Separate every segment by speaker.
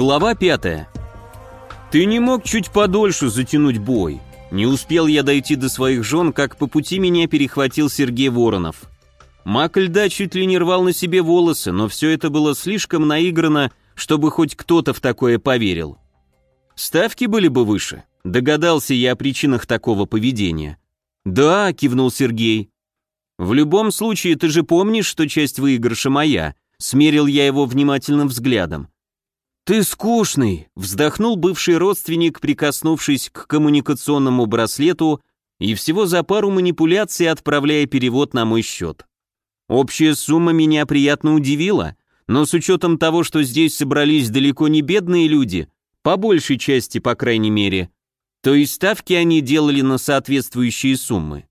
Speaker 1: Глава 5. Ты не мог чуть подольше затянуть бой. Не успел я дойти до своих жен, как по пути меня перехватил Сергей Воронов. Мак льда чуть ли не рвал на себе волосы, но все это было слишком наиграно, чтобы хоть кто-то в такое поверил. Ставки были бы выше. Догадался я о причинах такого поведения. «Да», — кивнул Сергей. «В любом случае, ты же помнишь, что часть выигрыша моя?» Смерил я его внимательным взглядом. «Ты скучный», — вздохнул бывший родственник, прикоснувшись к коммуникационному браслету и всего за пару манипуляций отправляя перевод на мой счет. Общая сумма меня приятно удивила, но с учетом того, что здесь собрались далеко не бедные люди, по большей части, по крайней мере, то и ставки они делали на соответствующие суммы.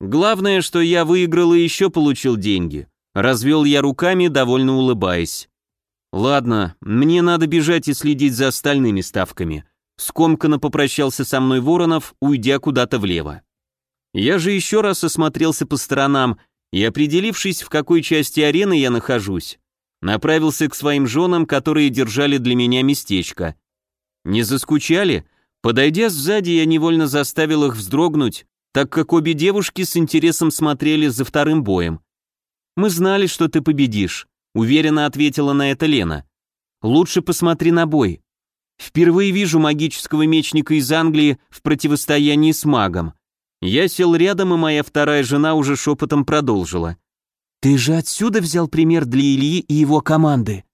Speaker 1: Главное, что я выиграл и еще получил деньги. Развел я руками, довольно улыбаясь. «Ладно, мне надо бежать и следить за остальными ставками». Скомканно попрощался со мной Воронов, уйдя куда-то влево. Я же еще раз осмотрелся по сторонам и, определившись, в какой части арены я нахожусь, направился к своим женам, которые держали для меня местечко. Не заскучали? Подойдя сзади, я невольно заставил их вздрогнуть, так как обе девушки с интересом смотрели за вторым боем. «Мы знали, что ты победишь», Уверенно ответила на это Лена. Лучше посмотри на бой. Впервые вижу магического мечника из Англии в противостоянии с магом. Я сел рядом, и моя вторая жена уже шепотом продолжила. Ты же отсюда взял пример для Ильи и его команды.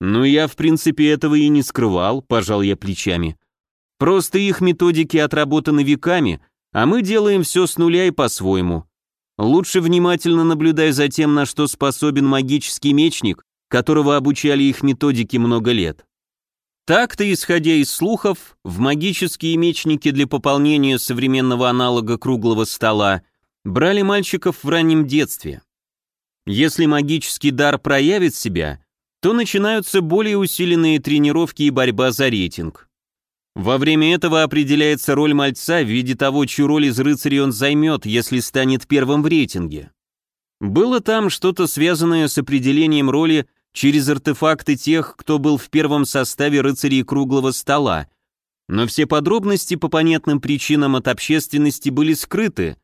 Speaker 1: Ну, я, в принципе, этого и не скрывал, пожал я плечами. Просто их методики отработаны веками, а мы делаем все с нуля и по-своему. Лучше внимательно наблюдай за тем, на что способен магический мечник, которого обучали их методике много лет. Так-то, исходя из слухов, в магические мечники для пополнения современного аналога круглого стола брали мальчиков в раннем детстве. Если магический дар проявит себя, то начинаются более усиленные тренировки и борьба за рейтинг. Во время этого определяется роль мальца в виде того, чью роль из рыцарей он займет, если станет первым в рейтинге. Было там что-то связанное с определением роли через артефакты тех, кто был в первом составе рыцарей круглого стола, но все подробности по понятным причинам от общественности были скрыты,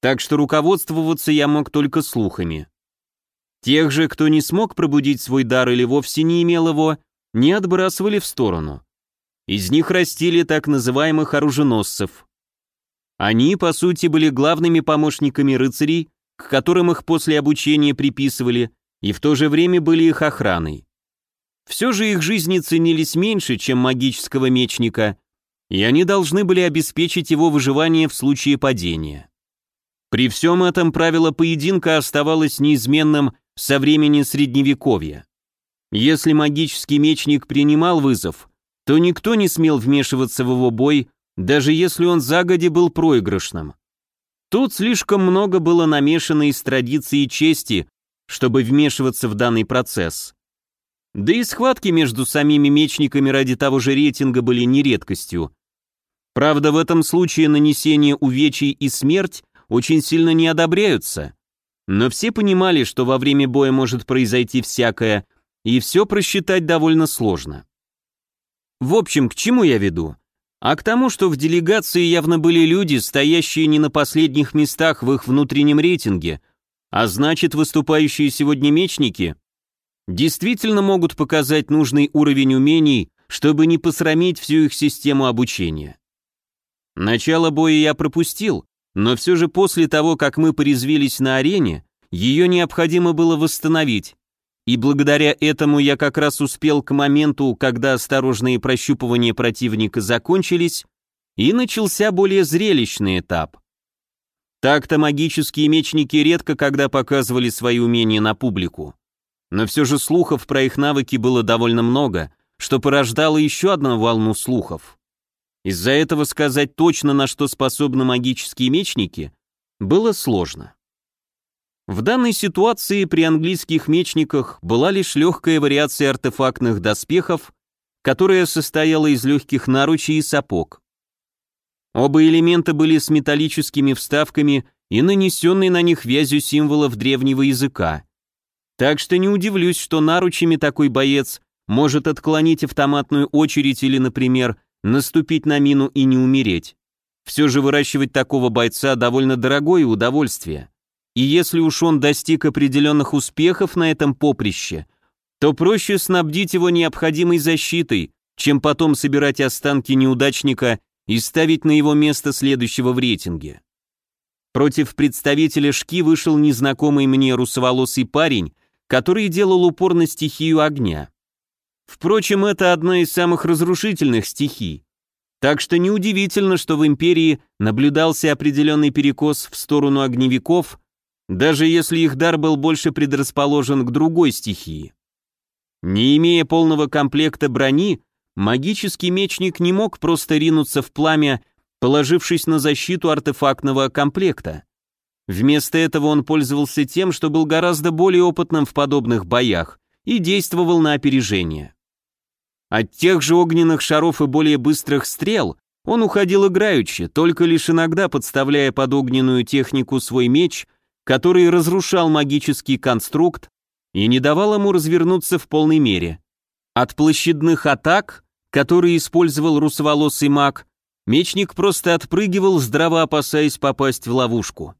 Speaker 1: так что руководствоваться я мог только слухами. Тех же, кто не смог пробудить свой дар или вовсе не имел его, не отбрасывали в сторону. Из них растили так называемых оруженосцев. Они, по сути, были главными помощниками рыцарей, к которым их после обучения приписывали, и в то же время были их охраной. Все же их жизни ценились меньше, чем магического мечника, и они должны были обеспечить его выживание в случае падения. При всем этом правило поединка оставалось неизменным со времени Средневековья. Если магический мечник принимал вызов, то никто не смел вмешиваться в его бой, даже если он загоди был проигрышным. Тут слишком много было намешано из традиции и чести, чтобы вмешиваться в данный процесс. Да и схватки между самими мечниками ради того же рейтинга были не редкостью. Правда, в этом случае нанесение увечий и смерть очень сильно не одобряются. Но все понимали, что во время боя может произойти всякое, и все просчитать довольно сложно. В общем, к чему я веду? А к тому, что в делегации явно были люди, стоящие не на последних местах в их внутреннем рейтинге, а значит, выступающие сегодня мечники действительно могут показать нужный уровень умений, чтобы не посрамить всю их систему обучения. Начало боя я пропустил, но все же после того, как мы порезвились на арене, ее необходимо было восстановить, и благодаря этому я как раз успел к моменту, когда осторожные прощупывания противника закончились, и начался более зрелищный этап. Так-то магические мечники редко когда показывали свои умения на публику. Но все же слухов про их навыки было довольно много, что порождало еще одну волну слухов. Из-за этого сказать точно, на что способны магические мечники, было сложно. В данной ситуации при английских мечниках была лишь легкая вариация артефактных доспехов, которая состояла из легких наручей и сапог. Оба элемента были с металлическими вставками и нанесенной на них вязью символов древнего языка. Так что не удивлюсь, что наручами такой боец может отклонить автоматную очередь или, например, наступить на мину и не умереть. Все же выращивать такого бойца довольно дорогое удовольствие. И если уж он достиг определенных успехов на этом поприще, то проще снабдить его необходимой защитой, чем потом собирать останки неудачника и ставить на его место следующего в рейтинге. Против представителя Шки вышел незнакомый мне русоволосый парень, который делал упор на стихию огня. Впрочем, это одна из самых разрушительных стихий. Так что неудивительно, что в империи наблюдался определенный перекос в сторону огневиков, даже если их дар был больше предрасположен к другой стихии. Не имея полного комплекта брони, магический мечник не мог просто ринуться в пламя, положившись на защиту артефактного комплекта. Вместо этого он пользовался тем, что был гораздо более опытным в подобных боях и действовал на опережение. От тех же огненных шаров и более быстрых стрел он уходил играючи, только лишь иногда подставляя под огненную технику свой меч, который разрушал магический конструкт и не давал ему развернуться в полной мере. От площадных атак, которые использовал русоволосый маг, мечник просто отпрыгивал, здраво опасаясь попасть в ловушку.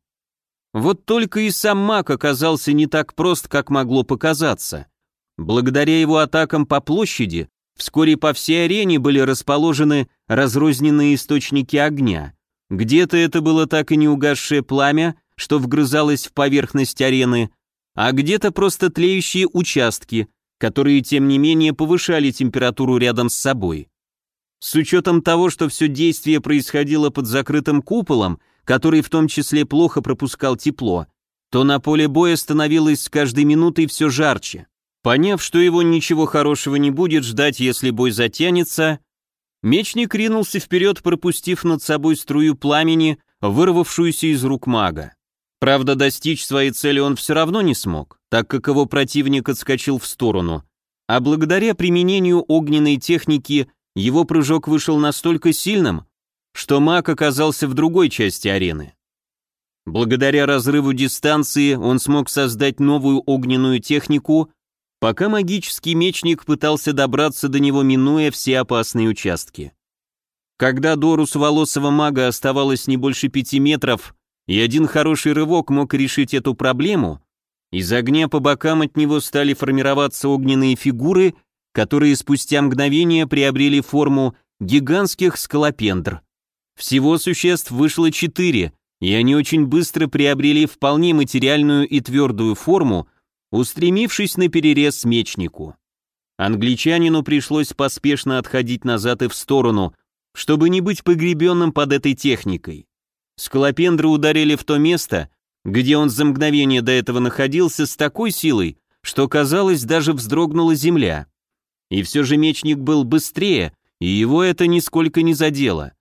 Speaker 1: Вот только и сам маг оказался не так прост, как могло показаться. Благодаря его атакам по площади, вскоре по всей арене были расположены разрозненные источники огня. Где-то это было так и не угасшее пламя, что вгрызалось в поверхность арены, а где-то просто тлеющие участки, которые, тем не менее, повышали температуру рядом с собой. С учетом того, что все действие происходило под закрытым куполом, который в том числе плохо пропускал тепло, то на поле боя становилось с каждой минутой все жарче. Поняв, что его ничего хорошего не будет ждать, если бой затянется, мечник ринулся вперед, пропустив над собой струю пламени, вырвавшуюся из рук мага. Правда, достичь своей цели он все равно не смог, так как его противник отскочил в сторону, а благодаря применению огненной техники его прыжок вышел настолько сильным, что маг оказался в другой части арены. Благодаря разрыву дистанции он смог создать новую огненную технику, пока магический мечник пытался добраться до него, минуя все опасные участки. Когда до русоволосого мага оставалось не больше пяти метров, и один хороший рывок мог решить эту проблему, из огня по бокам от него стали формироваться огненные фигуры, которые спустя мгновение приобрели форму гигантских скалопендр. Всего существ вышло четыре, и они очень быстро приобрели вполне материальную и твердую форму, устремившись на перерез мечнику. Англичанину пришлось поспешно отходить назад и в сторону, чтобы не быть погребенным под этой техникой. Скалопендры ударили в то место, где он за мгновение до этого находился с такой силой, что, казалось, даже вздрогнула земля. И все же мечник был быстрее, и его это нисколько не задело.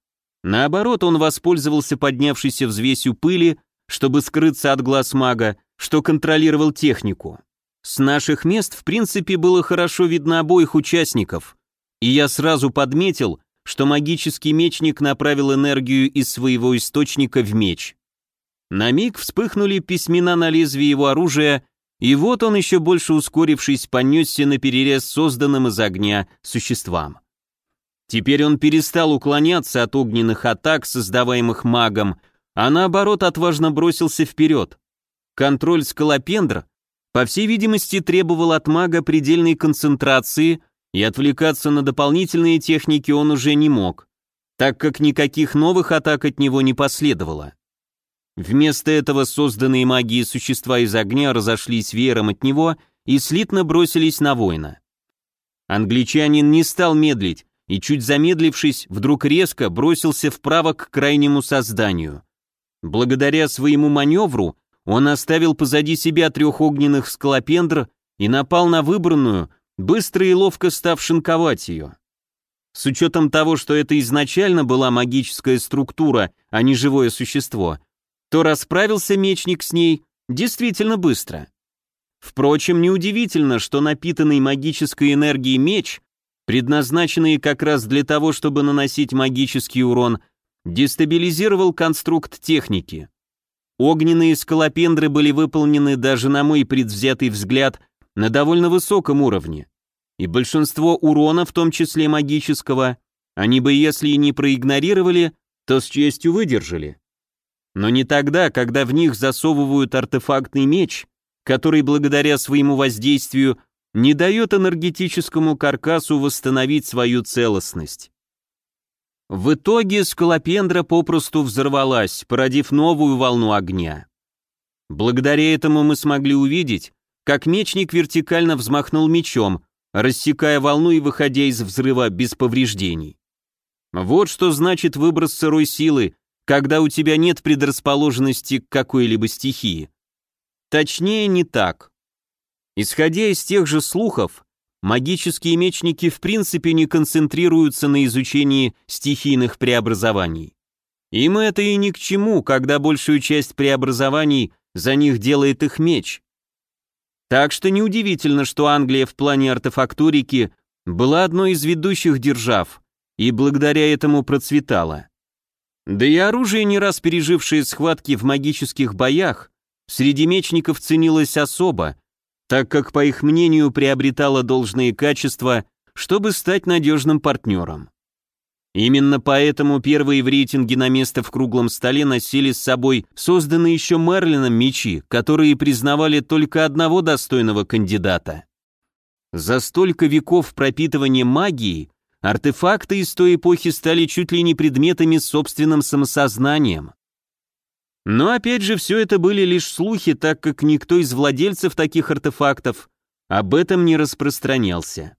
Speaker 1: Наоборот, он воспользовался поднявшейся взвесью пыли, чтобы скрыться от глаз мага, что контролировал технику. С наших мест, в принципе, было хорошо видно обоих участников, и я сразу подметил, что магический мечник направил энергию из своего источника в меч. На миг вспыхнули письмена на лезвии его оружия, и вот он, еще больше ускорившись, понесся на перерез созданным из огня существам. Теперь он перестал уклоняться от огненных атак, создаваемых магом, а наоборот отважно бросился вперед. Контроль скалопендр, по всей видимости, требовал от мага предельной концентрации, и отвлекаться на дополнительные техники он уже не мог, так как никаких новых атак от него не последовало. Вместо этого созданные магией существа из огня разошлись веером от него и слитно бросились на воина. Англичанин не стал медлить и, чуть замедлившись, вдруг резко бросился вправо к крайнему созданию. Благодаря своему маневру он оставил позади себя трех огненных скалопендр и напал на выбранную, быстро и ловко став шинковать ее. С учетом того, что это изначально была магическая структура, а не живое существо, то расправился мечник с ней действительно быстро. Впрочем, неудивительно, что напитанный магической энергией меч, предназначенный как раз для того, чтобы наносить магический урон, дестабилизировал конструкт техники. Огненные скалопендры были выполнены даже на мой предвзятый взгляд на довольно высоком уровне. и большинство урона, в том числе магического, они бы, если и не проигнорировали, то с честью выдержали. Но не тогда, когда в них засовывают артефактный меч, который благодаря своему воздействию не дает энергетическому каркасу восстановить свою целостность. В итоге скалопендра попросту взорвалась, породив новую волну огня. Благодаря этому мы смогли увидеть, как мечник вертикально взмахнул мечом, рассекая волну и выходя из взрыва без повреждений. Вот что значит выброс сырой силы, когда у тебя нет предрасположенности к какой-либо стихии. Точнее, не так. Исходя из тех же слухов, магические мечники в принципе не концентрируются на изучении стихийных преобразований. Им это и ни к чему, когда большую часть преобразований за них делает их меч. Так что неудивительно, что Англия в плане артефактурики была одной из ведущих держав и благодаря этому процветала. Да и оружие, не раз пережившее схватки в магических боях, среди мечников ценилось особо, так как, по их мнению, приобретало должные качества, чтобы стать надежным партнером. Именно поэтому первые в рейтинге на место в круглом столе носили с собой созданные еще Мерлином мечи, которые признавали только одного достойного кандидата. За столько веков пропитывания магией артефакты из той эпохи стали чуть ли не предметами с собственным самосознанием. Но опять же, все это были лишь слухи, так как никто из владельцев таких артефактов об этом не распространялся.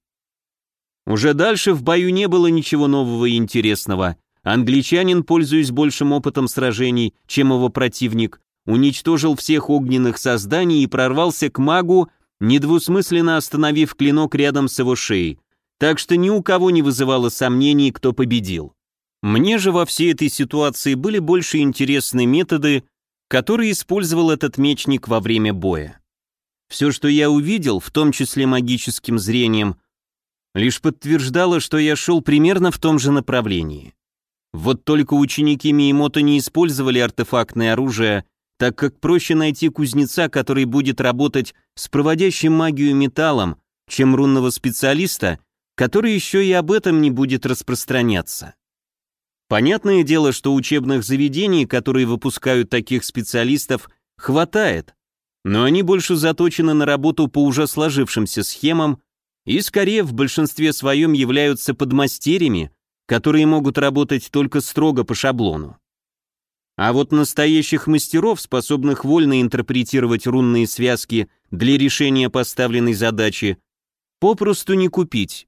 Speaker 1: Уже дальше в бою не было ничего нового и интересного. Англичанин, пользуясь большим опытом сражений, чем его противник, уничтожил всех огненных созданий и прорвался к магу, недвусмысленно остановив клинок рядом с его шеей, так что ни у кого не вызывало сомнений, кто победил. Мне же во всей этой ситуации были больше интересны методы, которые использовал этот мечник во время боя. Все, что я увидел, в том числе магическим зрением, лишь подтверждало, что я шел примерно в том же направлении. Вот только ученики Миемото не использовали артефактное оружие, так как проще найти кузнеца, который будет работать с проводящим магию металлом, чем рунного специалиста, который еще и об этом не будет распространяться. Понятное дело, что учебных заведений, которые выпускают таких специалистов, хватает, но они больше заточены на работу по уже сложившимся схемам и скорее в большинстве своем являются подмастерьями, которые могут работать только строго по шаблону. А вот настоящих мастеров, способных вольно интерпретировать рунные связки для решения поставленной задачи, попросту не купить.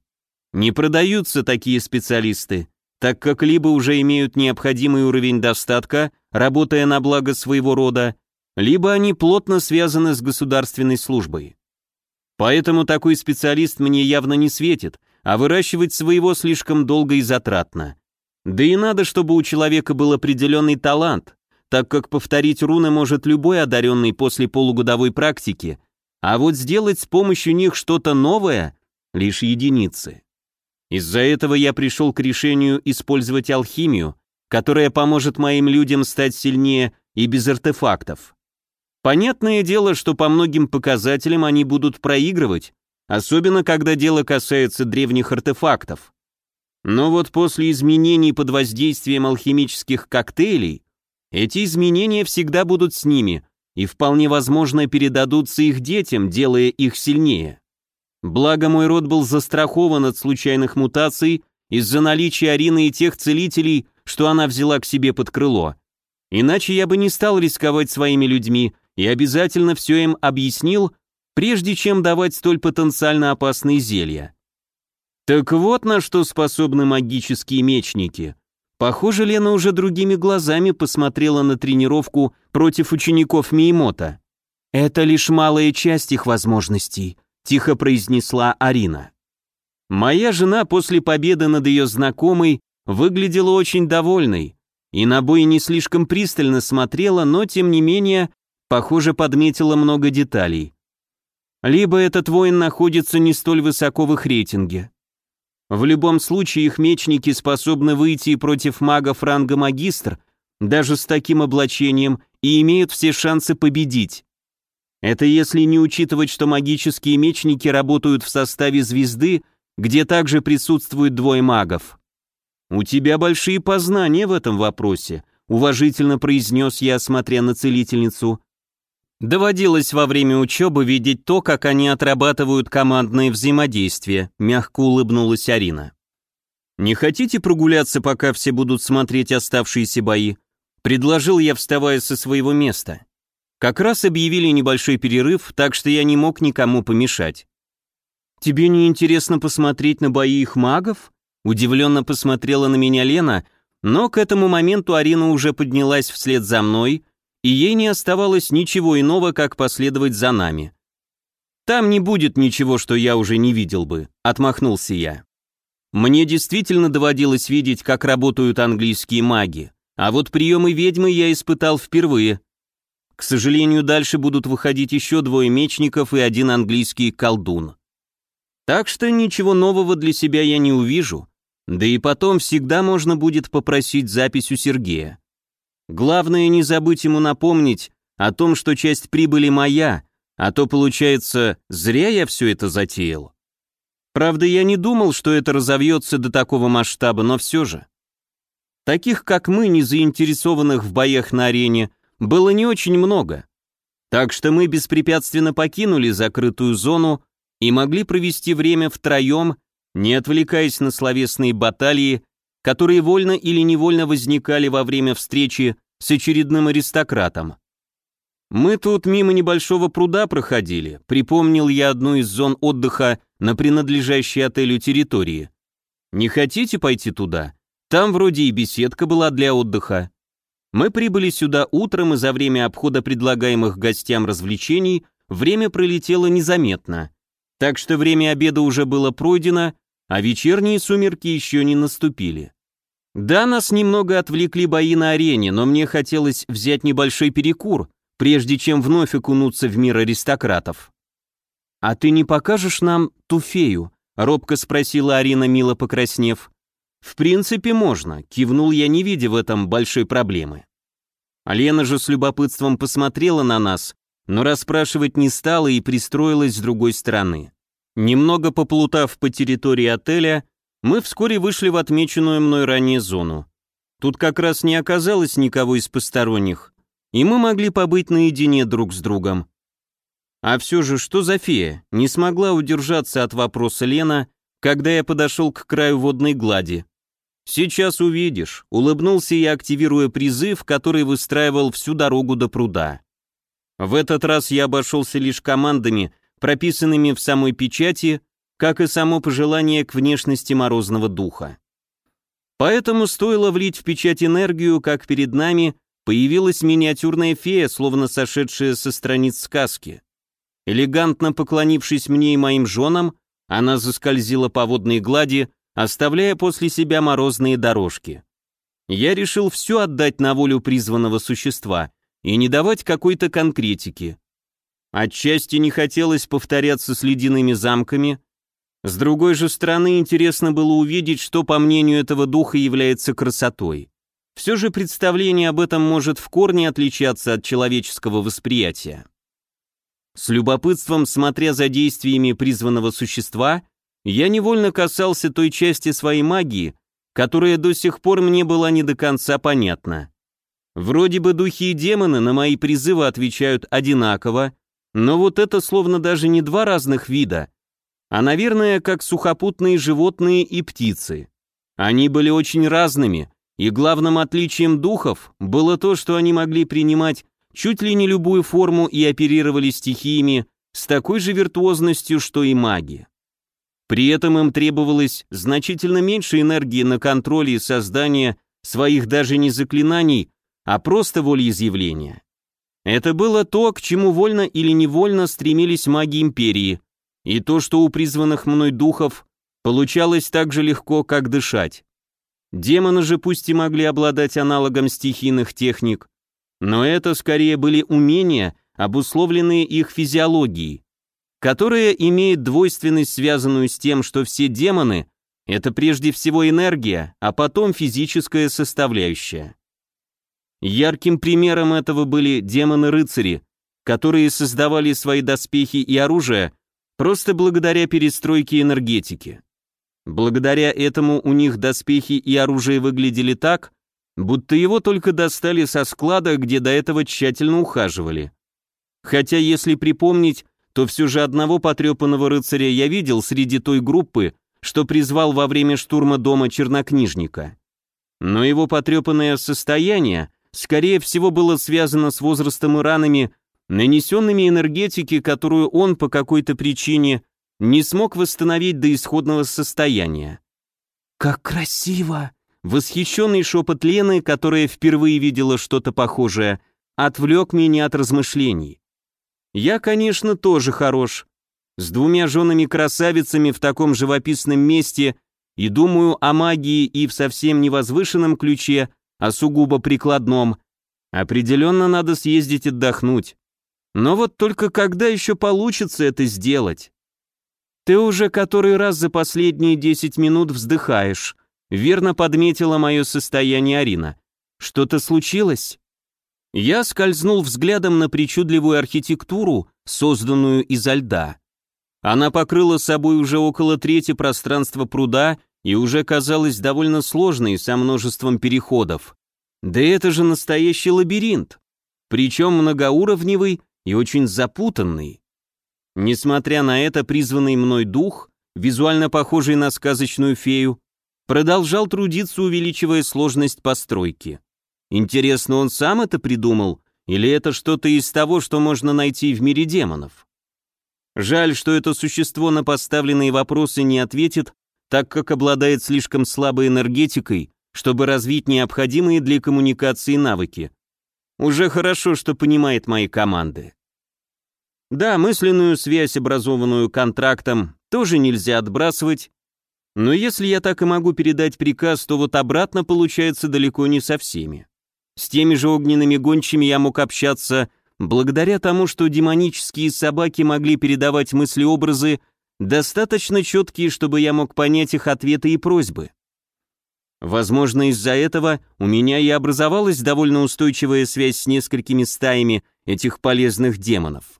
Speaker 1: Не продаются такие специалисты, так как либо уже имеют необходимый уровень достатка, работая на благо своего рода, либо они плотно связаны с государственной службой. Поэтому такой специалист мне явно не светит, а выращивать своего слишком долго и затратно. Да и надо, чтобы у человека был определенный талант, так как повторить руны может любой одаренный после полугодовой практики, а вот сделать с помощью них что-то новое — лишь единицы. Из-за этого я пришел к решению использовать алхимию, которая поможет моим людям стать сильнее и без артефактов. Понятное дело, что по многим показателям они будут проигрывать, особенно когда дело касается древних артефактов. Но вот после изменений под воздействием алхимических коктейлей, эти изменения всегда будут с ними и вполне возможно передадутся их детям, делая их сильнее. Благо мой род был застрахован от случайных мутаций из-за наличия Арины и тех целителей, что она взяла к себе под крыло. Иначе я бы не стал рисковать своими людьми и обязательно все им объяснил, прежде чем давать столь потенциально опасные зелья. Так вот на что способны магические мечники. Похоже, Лена уже другими глазами посмотрела на тренировку против учеников Миемота. Это лишь малая часть их возможностей, тихо произнесла Арина. Моя жена после победы над ее знакомой выглядела очень довольной и на бой не слишком пристально смотрела, но тем не менее, похоже, подметила много деталей. Либо этот воин находится не столь высоко в их рейтинге. В любом случае их мечники способны выйти против магов ранга магистр, даже с таким облачением, и имеют все шансы победить. Это если не учитывать, что магические мечники работают в составе звезды, где также присутствуют двое магов. «У тебя большие познания в этом вопросе», — уважительно произнес я, смотря на целительницу. Доводилось во время учебы видеть то, как они отрабатывают командное взаимодействие, мягко улыбнулась Арина. «Не хотите прогуляться, пока все будут смотреть оставшиеся бои?» Предложил я, вставая со своего места. Как раз объявили небольшой перерыв, так что я не мог никому помешать. «Тебе не интересно посмотреть на бои их магов?» Удивленно посмотрела на меня Лена, но к этому моменту Арина уже поднялась вслед за мной, и ей не оставалось ничего иного, как последовать за нами. «Там не будет ничего, что я уже не видел бы», — отмахнулся я. Мне действительно доводилось видеть, как работают английские маги, а вот приемы ведьмы я испытал впервые. К сожалению, дальше будут выходить еще двое мечников и один английский колдун. Так что ничего нового для себя я не увижу, да и потом всегда можно будет попросить запись у Сергея. Главное не забыть ему напомнить о том, что часть прибыли моя, а то, получается, зря я все это затеял. Правда, я не думал, что это разовьется до такого масштаба, но все же. Таких, как мы, не заинтересованных в боях на арене, было не очень много. Так что мы беспрепятственно покинули закрытую зону и могли провести время втроем, не отвлекаясь на словесные баталии, которые вольно или невольно возникали во время встречи с очередным аристократом. Мы тут мимо небольшого пруда проходили, припомнил я одну из зон отдыха на принадлежащей отелю территории. Не хотите пойти туда? Там вроде и беседка была для отдыха. Мы прибыли сюда утром, и за время обхода предлагаемых гостям развлечений время пролетело незаметно. Так что время обеда уже было пройдено, а вечерние сумерки еще не наступили. Да, нас немного отвлекли бои на арене, но мне хотелось взять небольшой перекур, прежде чем вновь окунуться в мир аристократов. «А ты не покажешь нам ту фею?» — робко спросила Арина, мило покраснев. «В принципе, можно», — кивнул я, не видя в этом большой проблемы. Лена же с любопытством посмотрела на нас, но расспрашивать не стала и пристроилась с другой стороны. Немного поплутав по территории отеля, мы вскоре вышли в отмеченную мной ранее зону. Тут как раз не оказалось никого из посторонних, и мы могли побыть наедине друг с другом. А все же, что за фея? Не смогла удержаться от вопроса Лена, когда я подошел к краю водной глади. «Сейчас увидишь», — улыбнулся я, активируя призыв, который выстраивал всю дорогу до пруда. В этот раз я обошелся лишь командами, прописанными в самой печати, как и само пожелание к внешности морозного духа. Поэтому стоило влить в печать энергию, как перед нами появилась миниатюрная фея, словно сошедшая со страниц сказки. Элегантно поклонившись мне и моим женам, она заскользила по водной глади, оставляя после себя морозные дорожки. Я решил все отдать на волю призванного существа и не давать какой-то конкретики. Отчасти не хотелось повторяться с ледяными замками, с другой же стороны, интересно было увидеть, что, по мнению этого духа, является красотой. Все же представление об этом может в корне отличаться от человеческого восприятия. С любопытством, смотря за действиями призванного существа, я невольно касался той части своей магии, которая до сих пор мне была не до конца понятна. Вроде бы духи и демоны на мои призывы отвечают одинаково, но вот это словно даже не два разных вида, а, наверное, как сухопутные животные и птицы. Они были очень разными, и главным отличием духов было то, что они могли принимать чуть ли не любую форму и оперировали стихиями с такой же виртуозностью, что и маги. При этом им требовалось значительно меньше энергии на контроль и создание своих даже не заклинаний, а просто волеизъявления. Это было то, к чему вольно или невольно стремились маги Империи, и то, что у призванных мной духов получалось так же легко, как дышать. Демоны же пусть и могли обладать аналогом стихийных техник, но это скорее были умения, обусловленные их физиологией, которая имеет двойственность, связанную с тем, что все демоны — это прежде всего энергия, а потом физическая составляющая. Ярким примером этого были демоны-рыцари, которые создавали свои доспехи и оружие просто благодаря перестройке энергетики. Благодаря этому у них доспехи и оружие выглядели так, будто его только достали со склада, где до этого тщательно ухаживали. Хотя, если припомнить, то все же одного потрепанного рыцаря я видел среди той группы, что призвал во время штурма дома чернокнижника. Но его потрепанное состояние, скорее всего, было связано с возрастом и ранами, нанесенными энергетики, которую он по какой-то причине не смог восстановить до исходного состояния. «Как красиво!» Восхищенный шепот Лены, которая впервые видела что-то похожее, отвлек меня от размышлений. Я, конечно, тоже хорош. С двумя женами-красавицами в таком живописном месте и думаю о магии и в совсем невозвышенном ключе, а сугубо прикладном. Определенно надо съездить отдохнуть. Но вот только когда еще получится это сделать? Ты уже который раз за последние десять минут вздыхаешь, Верно подметила мое состояние Арина. Что-то случилось? Я скользнул взглядом на причудливую архитектуру, созданную изо льда. Она покрыла собой уже около трети пространства пруда и уже казалась довольно сложной, со множеством переходов. Да это же настоящий лабиринт, причем многоуровневый и очень запутанный. Несмотря на это, призванный мной дух, визуально похожий на сказочную фею, продолжал трудиться, увеличивая сложность постройки. Интересно, он сам это придумал, или это что-то из того, что можно найти в мире демонов? Жаль, что это существо на поставленные вопросы не ответит, так как обладает слишком слабой энергетикой, чтобы развить необходимые для коммуникации навыки. Уже хорошо, что понимает мои команды. Да, мысленную связь, образованную контрактом, тоже нельзя отбрасывать, но если я так и могу передать приказ, то вот обратно получается далеко не со всеми. С теми же огненными гончими я мог общаться благодаря тому, что демонические собаки могли передавать мысли-образы достаточно четкие, чтобы я мог понять их ответы и просьбы. Возможно, из-за этого у меня и образовалась довольно устойчивая связь с несколькими стаями этих полезных демонов.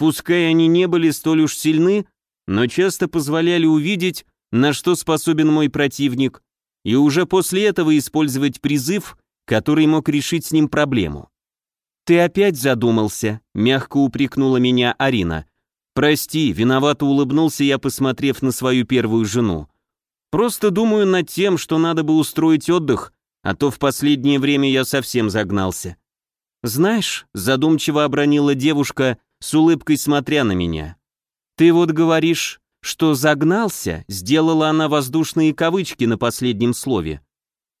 Speaker 1: Пускай они не были столь уж сильны, но часто позволяли увидеть, на что способен мой противник, и уже после этого использовать призыв, который мог решить с ним проблему. «Ты опять задумался», — мягко упрекнула меня Арина. «Прости», — виновато улыбнулся я, посмотрев на свою первую жену. «Просто думаю над тем, что надо бы устроить отдых, а то в последнее время я совсем загнался». «Знаешь», — задумчиво обронила девушка, с улыбкой смотря на меня. «Ты вот говоришь, что загнался, сделала она воздушные кавычки на последнем слове.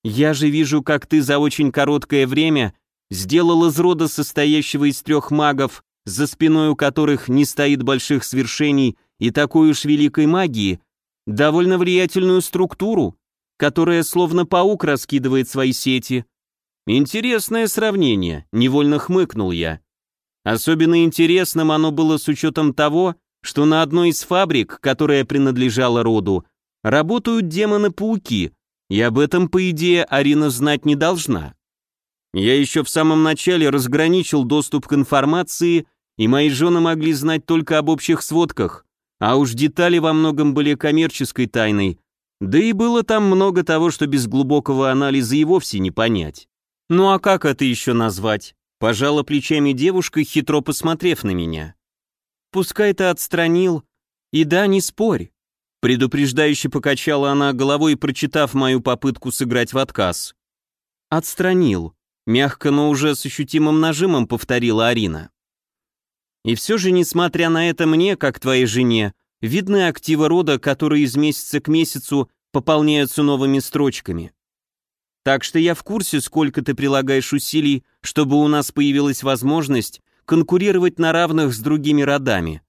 Speaker 1: Я же вижу, как ты за очень короткое время сделал из рода, состоящего из трех магов, за спиной у которых не стоит больших свершений и такой уж великой магии, довольно влиятельную структуру, которая словно паук раскидывает свои сети. Интересное сравнение, невольно хмыкнул я. Особенно интересным оно было с учетом того, что на одной из фабрик, которая принадлежала роду, работают демоны-пауки, и об этом, по идее, Арина знать не должна. Я еще в самом начале разграничил доступ к информации, и мои жены могли знать только об общих сводках, а уж детали во многом были коммерческой тайной, да и было там много того, что без глубокого анализа и вовсе не понять. Ну а как это еще назвать? Пожала плечами девушка, хитро посмотрев на меня. Пускай ты отстранил. И да, не спорь. Предупреждающе покачала она головой, прочитав мою попытку сыграть в отказ. Отстранил. Мягко, но уже с ощутимым нажимом повторила Арина. И все же, несмотря на это, мне, как твоей жене, видны активы рода, которые из месяца к месяцу пополняются новыми строчками. Так что я в курсе, сколько ты прилагаешь усилий, чтобы у нас появилась возможность конкурировать на равных с другими родами.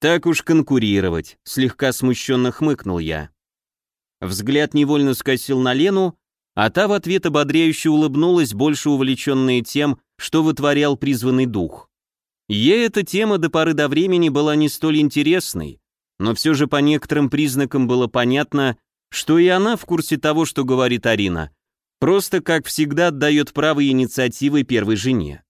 Speaker 1: Так уж конкурировать, слегка смущенно хмыкнул я. Взгляд невольно скосил на Лену, а та в ответ ободряюще улыбнулась, больше увлеченная тем, что вытворял призванный дух. Ей эта тема до поры до времени была не столь интересной, но все же по некоторым признакам было понятно, что и она в курсе того, что говорит Арина, просто, как всегда, отдает право инициативы первой жене.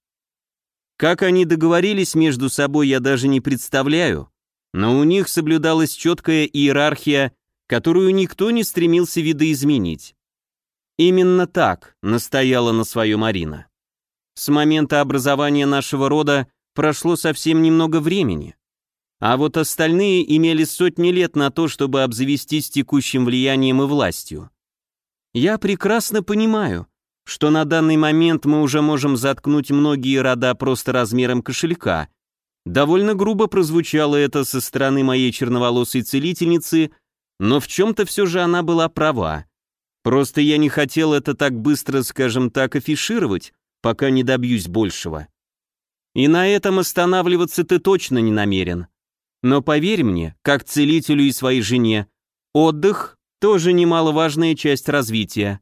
Speaker 1: Как они договорились между собой, я даже не представляю, но у них соблюдалась четкая иерархия, которую никто не стремился видоизменить. Именно так настояла на своем Марина. С момента образования нашего рода прошло совсем немного времени. А вот остальные имели сотни лет на то, чтобы обзавестись текущим влиянием и властью. Я прекрасно понимаю, что на данный момент мы уже можем заткнуть многие рода просто размером кошелька. Довольно грубо прозвучало это со стороны моей черноволосой целительницы, но в чем-то все же она была права. Просто я не хотел это так быстро, скажем так, афишировать, пока не добьюсь большего. И на этом останавливаться ты точно не намерен. Но поверь мне, как целителю и своей жене, отдых – тоже немаловажная часть развития.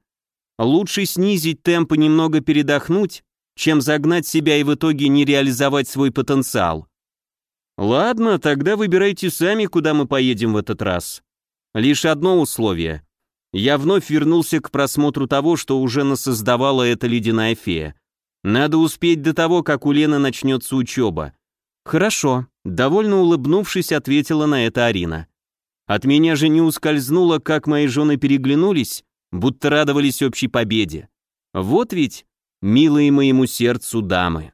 Speaker 1: Лучше снизить темп и немного передохнуть, чем загнать себя и в итоге не реализовать свой потенциал. Ладно, тогда выбирайте сами, куда мы поедем в этот раз. Лишь одно условие. Я вновь вернулся к просмотру того, что уже насоздавала эта ледяная фея. Надо успеть до того, как у Лены начнется учеба. Хорошо, довольно улыбнувшись, ответила на это Арина. От меня же не ускользнуло, как мои жены переглянулись, будто радовались общей победе. Вот ведь, милые моему сердцу дамы.